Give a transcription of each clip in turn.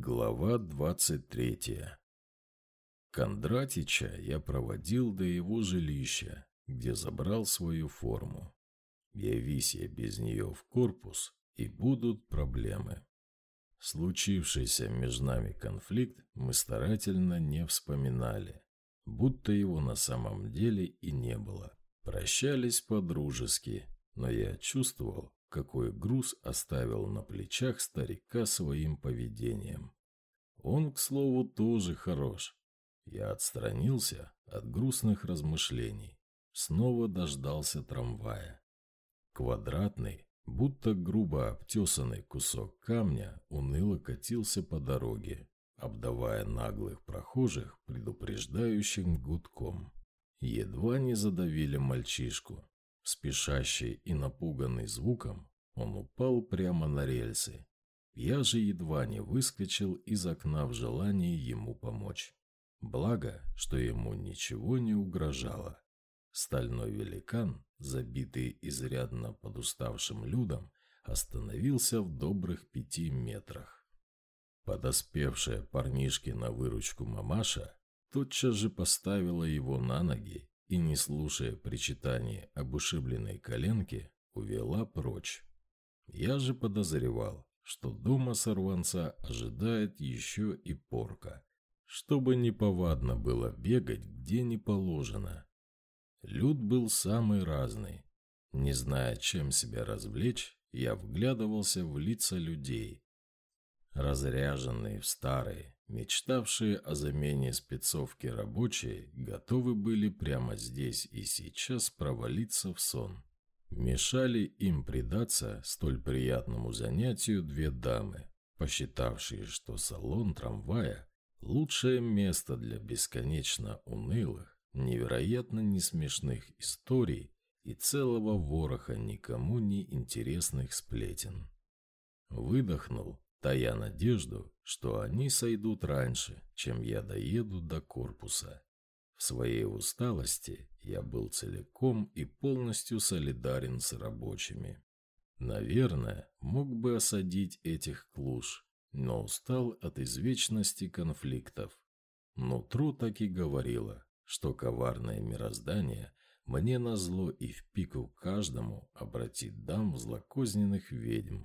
Глава двадцать третья. Кондратича я проводил до его жилища, где забрал свою форму. Явись я без нее в корпус, и будут проблемы. Случившийся между нами конфликт мы старательно не вспоминали, будто его на самом деле и не было. Прощались по-дружески, но я чувствовал, какой груз оставил на плечах старика своим поведением. Он, к слову, тоже хорош. Я отстранился от грустных размышлений. Снова дождался трамвая. Квадратный, будто грубо обтесанный кусок камня уныло катился по дороге, обдавая наглых прохожих предупреждающим гудком. Едва не задавили мальчишку, Спешащий и напуганный звуком, он упал прямо на рельсы. Я же едва не выскочил из окна в желании ему помочь. Благо, что ему ничего не угрожало. Стальной великан, забитый изрядно подуставшим людом, остановился в добрых пяти метрах. Подоспевшая парнишке на выручку мамаша тотчас же поставила его на ноги и, не слушая причитаний об ушибленной коленке, увела прочь. Я же подозревал, что дома сорванца ожидает еще и порка, чтобы неповадно было бегать где не положено. Люд был самый разный. Не зная, чем себя развлечь, я вглядывался в лица людей. Разряженные в старые, Мечтавшие о замене спецовки рабочие готовы были прямо здесь и сейчас провалиться в сон. Мешали им предаться столь приятному занятию две дамы, посчитавшие, что салон трамвая – лучшее место для бесконечно унылых, невероятно несмешных историй и целого вороха никому не интересных сплетен. Выдохнул тая надежду, что они сойдут раньше, чем я доеду до корпуса. В своей усталости я был целиком и полностью солидарен с рабочими. Наверное, мог бы осадить этих клуш, но устал от извечности конфликтов. Нутро так и говорило, что коварное мироздание мне назло и в пику каждому обратит дам злокозненных ведьм.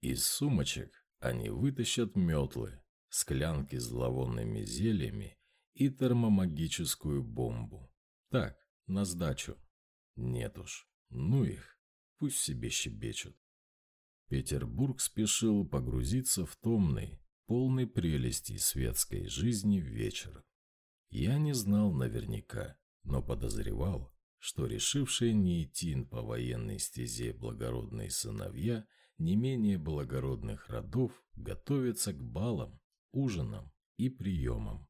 Из сумочек они вытащат метлы, склянки с зловонными зельями и термомагическую бомбу. Так, на сдачу. Нет уж, ну их, пусть себе щебечут. Петербург спешил погрузиться в томный, полный прелести светской жизни вечер. Я не знал наверняка, но подозревал, что решившие не идти по военной стезе благородные сыновья – не менее благородных родов готовятся к балам, ужинам и приемам.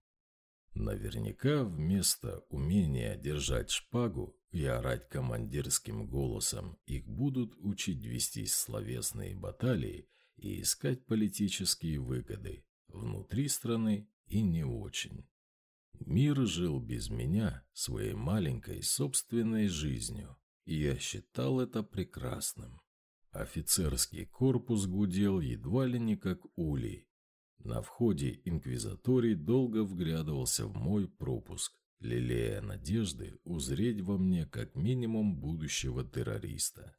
Наверняка вместо умения держать шпагу и орать командирским голосом их будут учить вестись словесные баталии и искать политические выгоды внутри страны и не очень. Мир жил без меня своей маленькой собственной жизнью, и я считал это прекрасным. Офицерский корпус гудел едва ли не как улей. На входе инквизаторий долго вглядывался в мой пропуск, лелея надежды узреть во мне как минимум будущего террориста.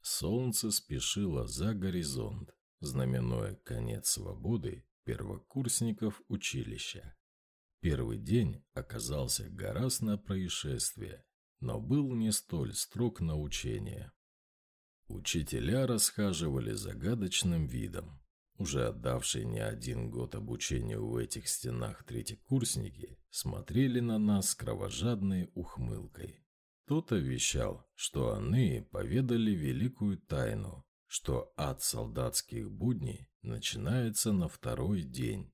Солнце спешило за горизонт, знаменуя конец свободы первокурсников училища. Первый день оказался гораздо на происшествие, но был не столь строг на учение. Учителя расхаживали загадочным видом. Уже отдавшие не один год обучению в этих стенах третьекурсники смотрели на нас с кровожадной ухмылкой. Кто-то вещал, что они поведали великую тайну, что ад солдатских будней начинается на второй день.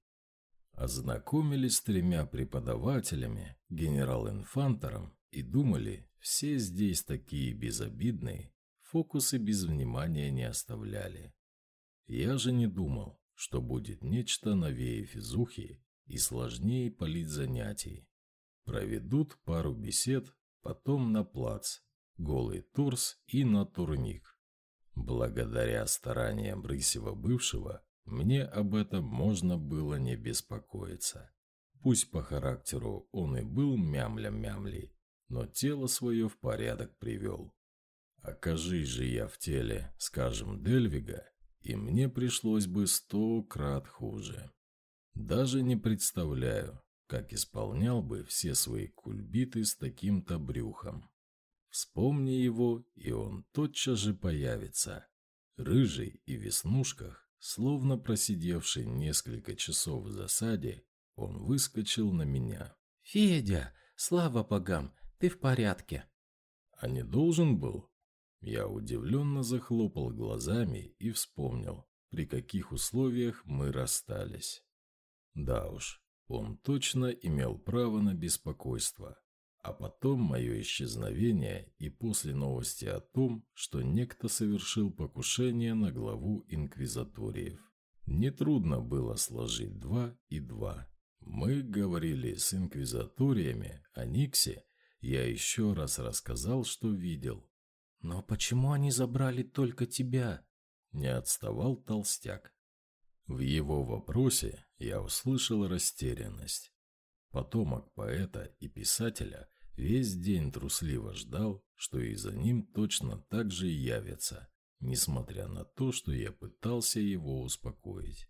Ознакомились с тремя преподавателями, генерал-инфантором, и думали, все здесь такие безобидные, фокусы без внимания не оставляли. Я же не думал, что будет нечто новее физухи и сложнее политзанятий. Проведут пару бесед, потом на плац, голый торс и на турник. Благодаря стараниям Рысева-бывшего мне об этом можно было не беспокоиться. Пусть по характеру он и был мямля-мямли, но тело свое в порядок привел. Окажись же я в теле, скажем, Дельвига, и мне пришлось бы сто крат хуже. Даже не представляю, как исполнял бы все свои кульбиты с таким-то брюхом. Вспомни его, и он тотчас же появится. Рыжий и в веснушках, словно просидевший несколько часов в засаде, он выскочил на меня. «Федя, слава богам, ты в порядке!» «А не должен был?» Я удивленно захлопал глазами и вспомнил, при каких условиях мы расстались. Да уж, он точно имел право на беспокойство. А потом мое исчезновение и после новости о том, что некто совершил покушение на главу инквизаториев. Нетрудно было сложить два и два. Мы говорили с инквизаториями о Никсе, я еще раз рассказал, что видел. «Но почему они забрали только тебя?» Не отставал толстяк. В его вопросе я услышал растерянность. Потомок поэта и писателя весь день трусливо ждал, что и за ним точно так же явится, несмотря на то, что я пытался его успокоить.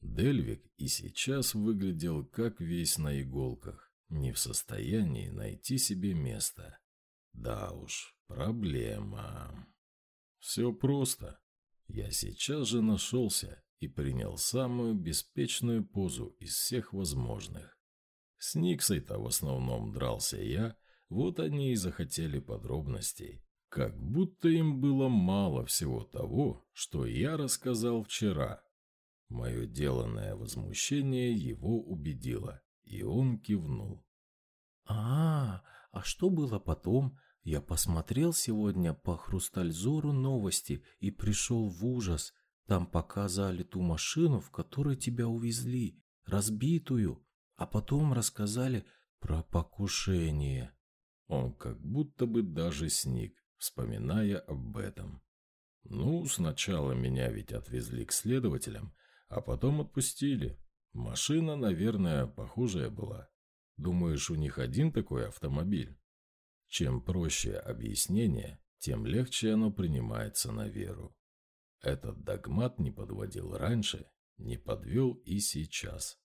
Дельвик и сейчас выглядел как весь на иголках, не в состоянии найти себе места. Да уж, проблема. Все просто. Я сейчас же нашелся и принял самую беспечную позу из всех возможных. С Никсой-то в основном дрался я, вот они и захотели подробностей. Как будто им было мало всего того, что я рассказал вчера. Мое деланное возмущение его убедило, и он кивнул. «А, а что было потом? Я посмотрел сегодня по Хрустальзору новости и пришел в ужас. Там показали ту машину, в которой тебя увезли, разбитую, а потом рассказали про покушение. Он как будто бы даже сник, вспоминая об этом. Ну, сначала меня ведь отвезли к следователям, а потом отпустили. Машина, наверное, похожая была. Думаешь, у них один такой автомобиль? Чем проще объяснение, тем легче оно принимается на веру. Этот догмат не подводил раньше, не подвел и сейчас.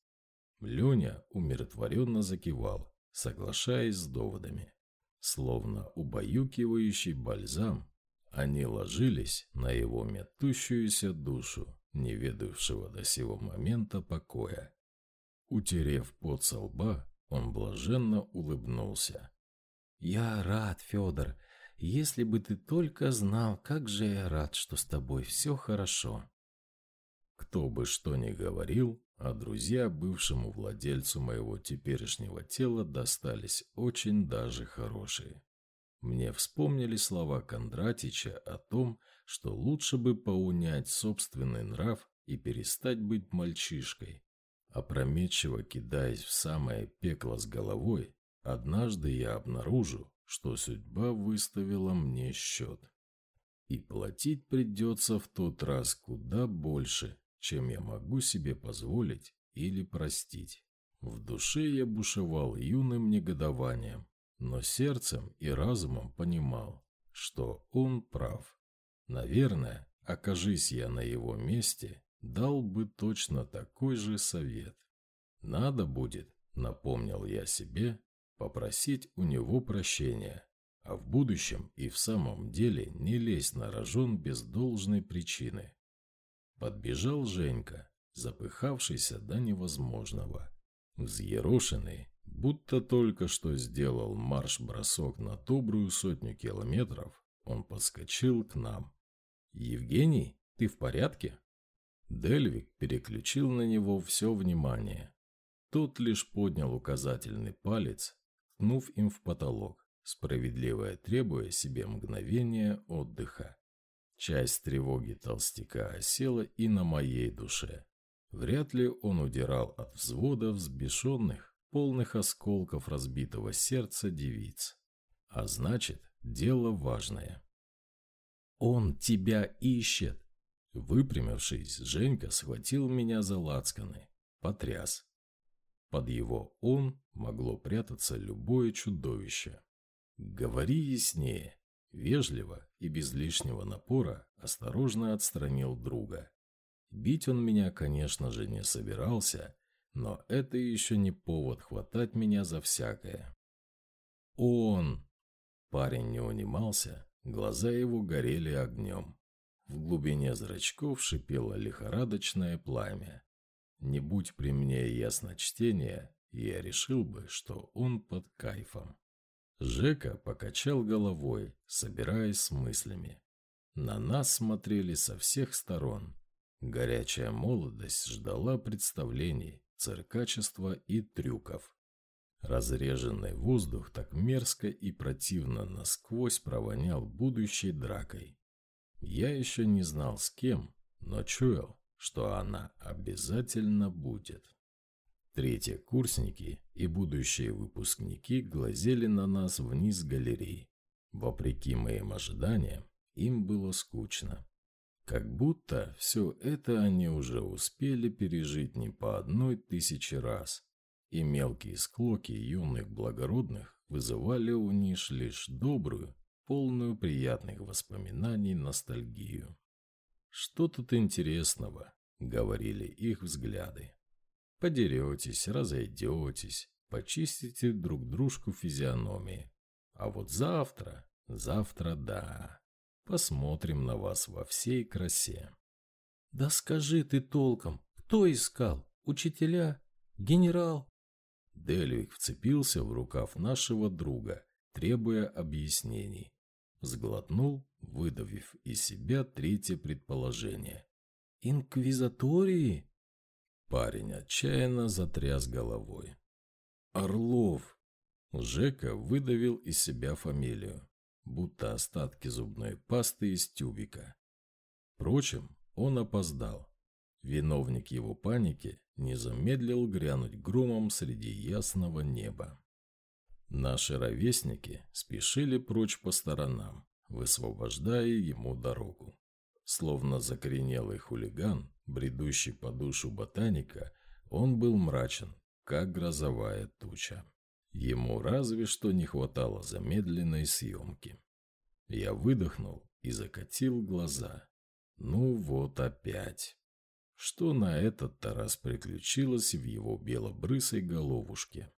Леня умиротворенно закивал, соглашаясь с доводами. Словно убаюкивающий бальзам, они ложились на его метущуюся душу, не ведавшего до сего момента покоя. Утерев пот со лба, он блаженно улыбнулся. «Я рад, Федор. Если бы ты только знал, как же я рад, что с тобой все хорошо. Кто бы что ни говорил, а друзья бывшему владельцу моего теперешнего тела достались очень даже хорошие. Мне вспомнили слова Кондратича о том, что лучше бы поунять собственный нрав и перестать быть мальчишкой. Опрометчиво кидаясь в самое пекло с головой, однажды я обнаружу, что судьба выставила мне счет. И платить придется в тот раз куда больше, чем я могу себе позволить или простить. В душе я бушевал юным негодованием, но сердцем и разумом понимал, что он прав. Наверное, окажись я на его месте, дал бы точно такой же совет. Надо будет, напомнил я себе, попросить у него прощения, а в будущем и в самом деле не лезть на рожон без должной причины. Подбежал Женька, запыхавшийся до невозможного, взъерошенный, будто только что сделал марш-бросок на добрую сотню километров, он подскочил к нам. «Евгений, ты в порядке?» Дельвик переключил на него все внимание. Тот лишь поднял указательный палец ткнув им в потолок, справедливо требуя себе мгновения отдыха. Часть тревоги толстяка осела и на моей душе. Вряд ли он удирал от взводов взбешенных, полных осколков разбитого сердца девиц. А значит, дело важное. «Он тебя ищет!» Выпрямившись, Женька схватил меня за лацканы, потряс. Под его «он» могло прятаться любое чудовище. «Говори яснее», вежливо и без лишнего напора осторожно отстранил друга. Бить он меня, конечно же, не собирался, но это еще не повод хватать меня за всякое. «Он!» Парень не унимался, глаза его горели огнем. В глубине зрачков шипело лихорадочное пламя. Не будь при мне ясно чтение, я решил бы, что он под кайфом. Жека покачал головой, собираясь с мыслями. На нас смотрели со всех сторон. Горячая молодость ждала представлений, циркачества и трюков. Разреженный воздух так мерзко и противно насквозь провонял будущей дракой. Я еще не знал с кем, но чуял, что она обязательно будет. Третьи курсники и будущие выпускники глазели на нас вниз галерей. Вопреки моим ожиданиям, им было скучно. Как будто все это они уже успели пережить не по одной тысяче раз, и мелкие склоки юных благородных вызывали у них лишь добрую, полную приятных воспоминаний ностальгию. «Что тут интересного?» — говорили их взгляды. «Подеретесь, разойдетесь, почистите друг дружку физиономии. А вот завтра, завтра да, посмотрим на вас во всей красе». «Да скажи ты толком, кто искал? Учителя? Генерал?» Дельвик вцепился в рукав нашего друга, требуя объяснений. Сглотнул, выдавив из себя третье предположение. «Инквизатории?» Парень отчаянно затряс головой. «Орлов!» Жека выдавил из себя фамилию, будто остатки зубной пасты из тюбика. Впрочем, он опоздал. Виновник его паники не замедлил грянуть громом среди ясного неба. Наши ровесники спешили прочь по сторонам, высвобождая ему дорогу. Словно закоренелый хулиган, бредущий по душу ботаника, он был мрачен, как грозовая туча. Ему разве что не хватало замедленной съемки. Я выдохнул и закатил глаза. Ну вот опять. Что на этот-то раз приключилось в его белобрысой головушке?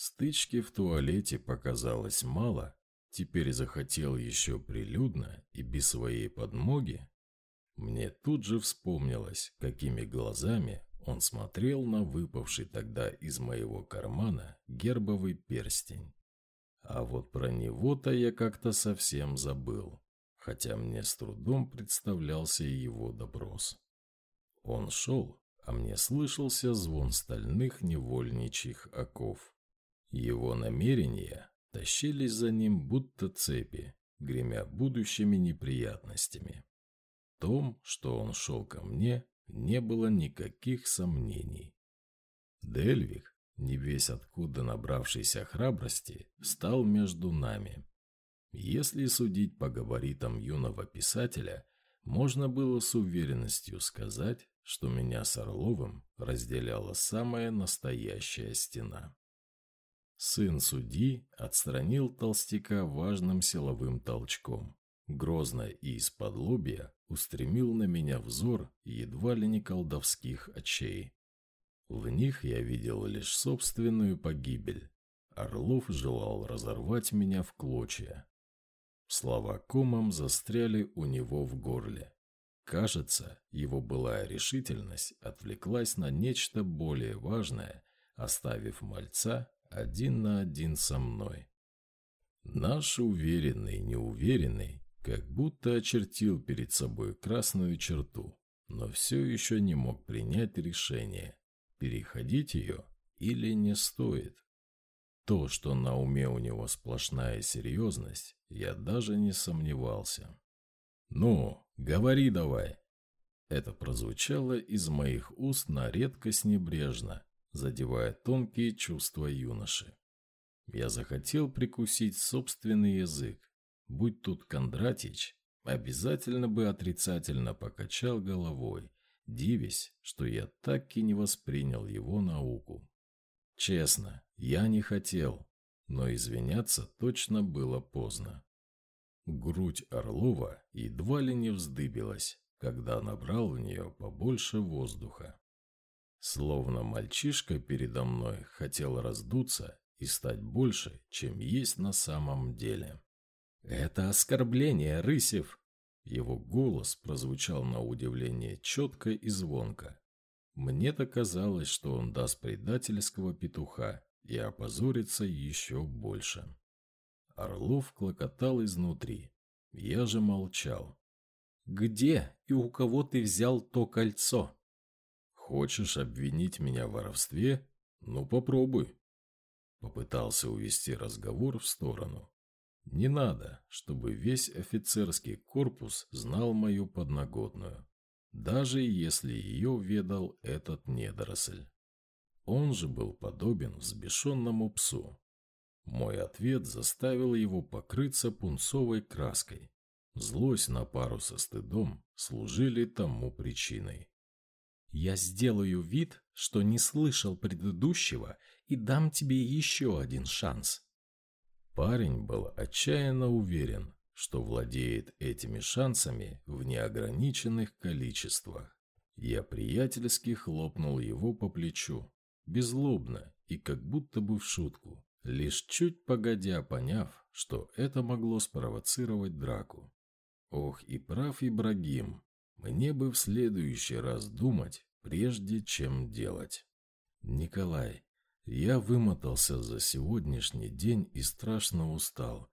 Стычки в туалете показалось мало, теперь захотел еще прилюдно и без своей подмоги. Мне тут же вспомнилось, какими глазами он смотрел на выпавший тогда из моего кармана гербовый перстень. А вот про него-то я как-то совсем забыл, хотя мне с трудом представлялся его допрос. Он шел, а мне слышался звон стальных невольничьих оков. Его намерения тащились за ним будто цепи, гремя будущими неприятностями. В том, что он шел ко мне, не было никаких сомнений. Дельвик, не весь откуда набравшийся храбрости, стал между нами. Если судить по габаритам юного писателя, можно было с уверенностью сказать, что меня с Орловым разделяла самая настоящая стена. Сын судьи отстранил толстяка важным силовым толчком. Грозно и из-под лобья устремил на меня взор едва ли не колдовских очей. В них я видел лишь собственную погибель. Орлов желал разорвать меня в клочья. Слова комом застряли у него в горле. Кажется, его былая решительность отвлеклась на нечто более важное, оставив мальца один на один со мной. Наш уверенный, неуверенный, как будто очертил перед собой красную черту, но все еще не мог принять решение, переходить ее или не стоит. То, что на уме у него сплошная серьезность, я даже не сомневался. «Ну, говори давай!» Это прозвучало из моих уст на редкость небрежно, задевая тонкие чувства юноши. Я захотел прикусить собственный язык. Будь тут Кондратич, обязательно бы отрицательно покачал головой, дивясь, что я так и не воспринял его науку. Честно, я не хотел, но извиняться точно было поздно. Грудь Орлова едва ли не вздыбилась, когда набрал в нее побольше воздуха. Словно мальчишка передо мной хотел раздуться и стать больше, чем есть на самом деле. «Это оскорбление, Рысев!» Его голос прозвучал на удивление четко и звонко. Мне-то казалось, что он даст предательского петуха и опозорится еще больше. Орлов клокотал изнутри. Я же молчал. «Где и у кого ты взял то кольцо?» «Хочешь обвинить меня в воровстве? Ну, попробуй». Попытался увести разговор в сторону. Не надо, чтобы весь офицерский корпус знал мою подноготную, даже если ее ведал этот недоросль. Он же был подобен взбешенному псу. Мой ответ заставил его покрыться пунцовой краской. Злость на пару со стыдом служили тому причиной. Я сделаю вид, что не слышал предыдущего и дам тебе еще один шанс. Парень был отчаянно уверен, что владеет этими шансами в неограниченных количествах. Я приятельски хлопнул его по плечу, беззлобно и как будто бы в шутку, лишь чуть погодя поняв, что это могло спровоцировать драку. Ох, и прав Ибрагим, мне бы в следующий раз думать, прежде чем делать. Николай, я вымотался за сегодняшний день и страшно устал.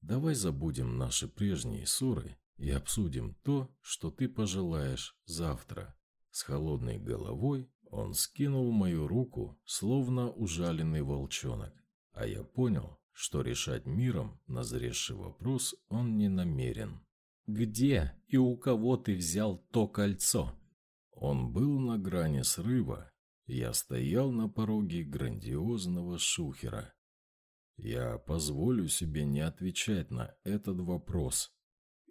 Давай забудем наши прежние ссоры и обсудим то, что ты пожелаешь завтра. С холодной головой он скинул мою руку, словно ужаленный волчонок, а я понял, что решать миром назревший вопрос он не намерен. «Где и у кого ты взял то кольцо?» Он был на грани срыва. Я стоял на пороге грандиозного шухера. Я позволю себе не отвечать на этот вопрос.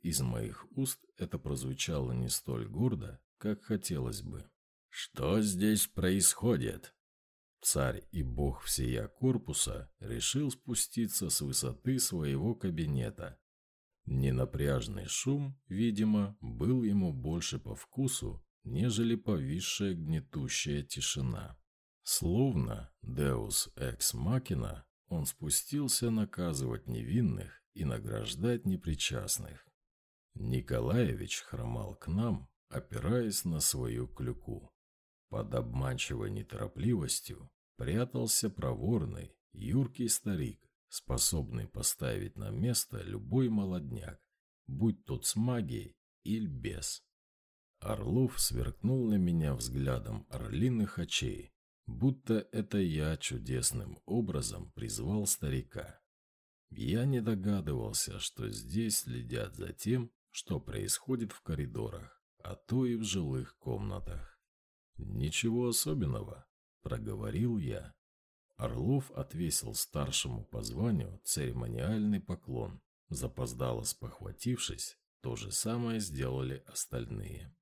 Из моих уст это прозвучало не столь гордо, как хотелось бы. Что здесь происходит? Царь и бог всея корпуса решил спуститься с высоты своего кабинета Ненапряжный шум, видимо, был ему больше по вкусу, нежели повисшая гнетущая тишина. Словно Deus Ex Machina, он спустился наказывать невинных и награждать непричастных. Николаевич хромал к нам, опираясь на свою клюку. Под обманчивой неторопливостью прятался проворный, юркий старик, способный поставить на место любой молодняк, будь тот с магией или без. Орлов сверкнул на меня взглядом орлиных очей, будто это я чудесным образом призвал старика. Я не догадывался, что здесь следят за тем, что происходит в коридорах, а то и в жилых комнатах. «Ничего особенного», — проговорил я. Орлов отвесил старшему по званию церемониальный поклон. Запоздало спохватившись, то же самое сделали остальные.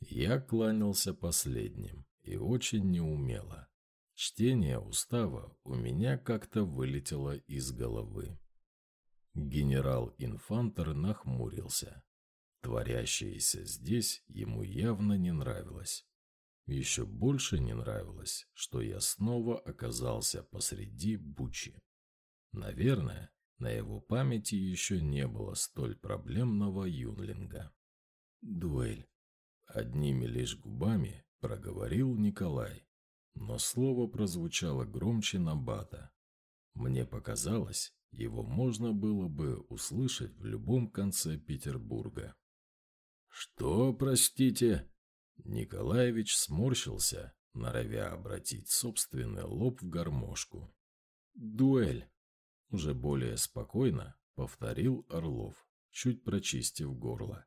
Я кланялся последним и очень неумело. Чтение устава у меня как-то вылетело из головы. Генерал-инфантор нахмурился. Творящееся здесь ему явно не нравилось. Еще больше не нравилось, что я снова оказался посреди бучи. Наверное, на его памяти еще не было столь проблемного юнлинга. «Дуэль», — одними лишь губами проговорил Николай, но слово прозвучало громче Набата. Мне показалось, его можно было бы услышать в любом конце Петербурга. «Что, простите?» Николаевич сморщился, норовя обратить собственный лоб в гармошку. «Дуэль!» – уже более спокойно повторил Орлов, чуть прочистив горло.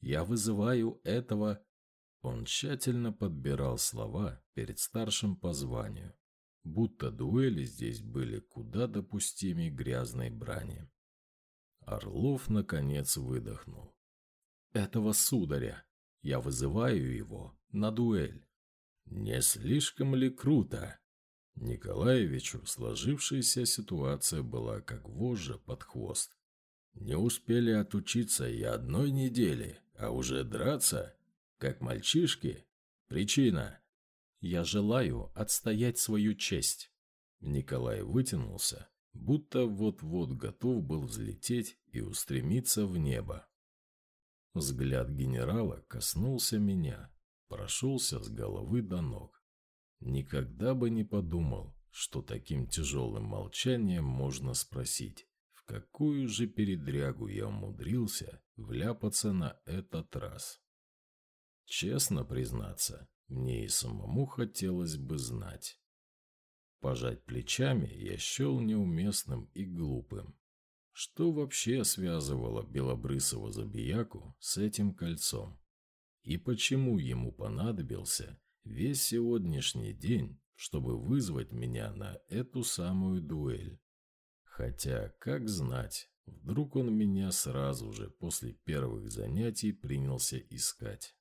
«Я вызываю этого...» Он тщательно подбирал слова перед старшим по званию, будто дуэли здесь были куда допустимей грязной брани. Орлов, наконец, выдохнул, этого сударя. Я вызываю его на дуэль. Не слишком ли круто? Николаевичу сложившаяся ситуация была как вожжа под хвост. Не успели отучиться и одной недели, а уже драться, как мальчишки. Причина. Я желаю отстоять свою честь. Николай вытянулся, будто вот-вот готов был взлететь и устремиться в небо. Взгляд генерала коснулся меня, прошелся с головы до ног. Никогда бы не подумал, что таким тяжелым молчанием можно спросить, в какую же передрягу я умудрился вляпаться на этот раз. Честно признаться, мне и самому хотелось бы знать. Пожать плечами я счел неуместным и глупым. Что вообще связывало белобрысого забияку с этим кольцом? И почему ему понадобился весь сегодняшний день, чтобы вызвать меня на эту самую дуэль? Хотя, как знать, вдруг он меня сразу же после первых занятий принялся искать.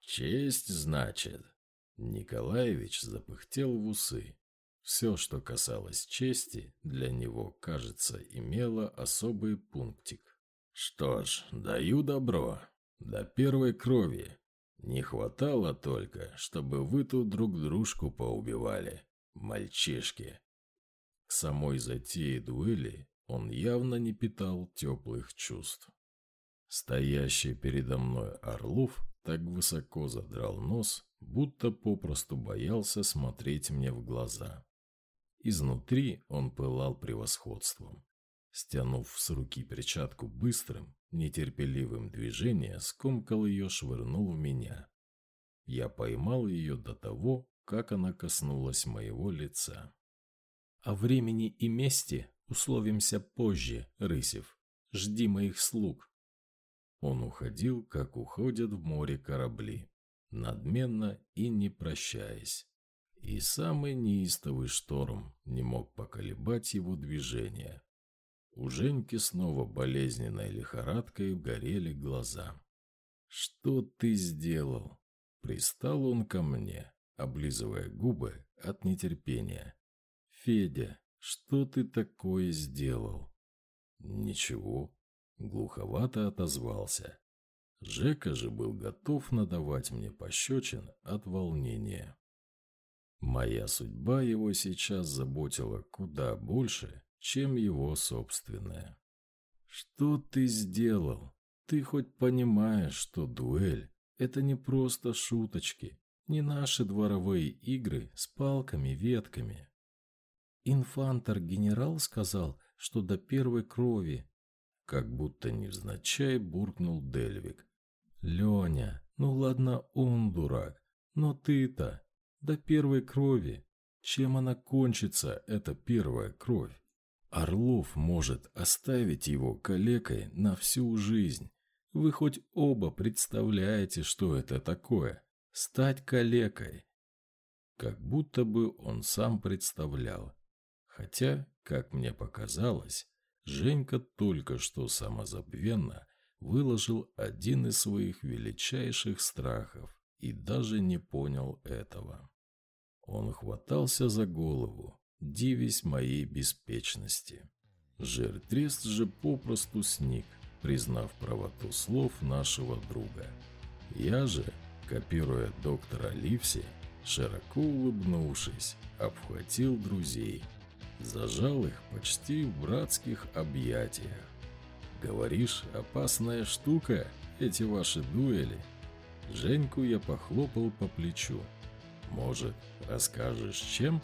«Честь, значит?» Николаевич запыхтел в усы. Все, что касалось чести, для него, кажется, имело особый пунктик. Что ж, даю добро. До первой крови. Не хватало только, чтобы вы тут друг дружку поубивали. Мальчишки. К самой затее дуэли он явно не питал теплых чувств. Стоящий передо мной Орлов так высоко задрал нос, будто попросту боялся смотреть мне в глаза. Изнутри он пылал превосходством. Стянув с руки перчатку быстрым, нетерпеливым движением, скомкал ее, швырнул в меня. Я поймал ее до того, как она коснулась моего лица. «О времени и месте условимся позже, Рысев. Жди моих слуг». Он уходил, как уходят в море корабли, надменно и не прощаясь и самый неистовый шторм не мог поколебать его движение. У Женьки снова болезненной лихорадкой горели глаза. «Что ты сделал?» Пристал он ко мне, облизывая губы от нетерпения. «Федя, что ты такое сделал?» «Ничего», — глуховато отозвался. Жека же был готов надавать мне пощечин от волнения. Моя судьба его сейчас заботила куда больше, чем его собственная. «Что ты сделал? Ты хоть понимаешь, что дуэль – это не просто шуточки, не наши дворовые игры с палками-ветками?» Инфантор-генерал сказал, что до первой крови. Как будто невзначай буркнул Дельвик. «Леня, ну ладно он дурак, но ты-то до первой крови. Чем она кончится, эта первая кровь? Орлов может оставить его калекой на всю жизнь. Вы хоть оба представляете, что это такое? Стать калекой. Как будто бы он сам представлял. Хотя, как мне показалось, Женька только что самозабвенно выложил один из своих величайших страхов и даже не понял этого. Он хватался за голову, дивясь моей беспечности. Жертрест же попросту сник, признав правоту слов нашего друга. Я же, копируя доктора Ливси, широко улыбнувшись, обхватил друзей, зажал их почти в братских объятиях. «Говоришь, опасная штука, эти ваши дуэли?» Женьку я похлопал по плечу. «Может, расскажешь, чем?»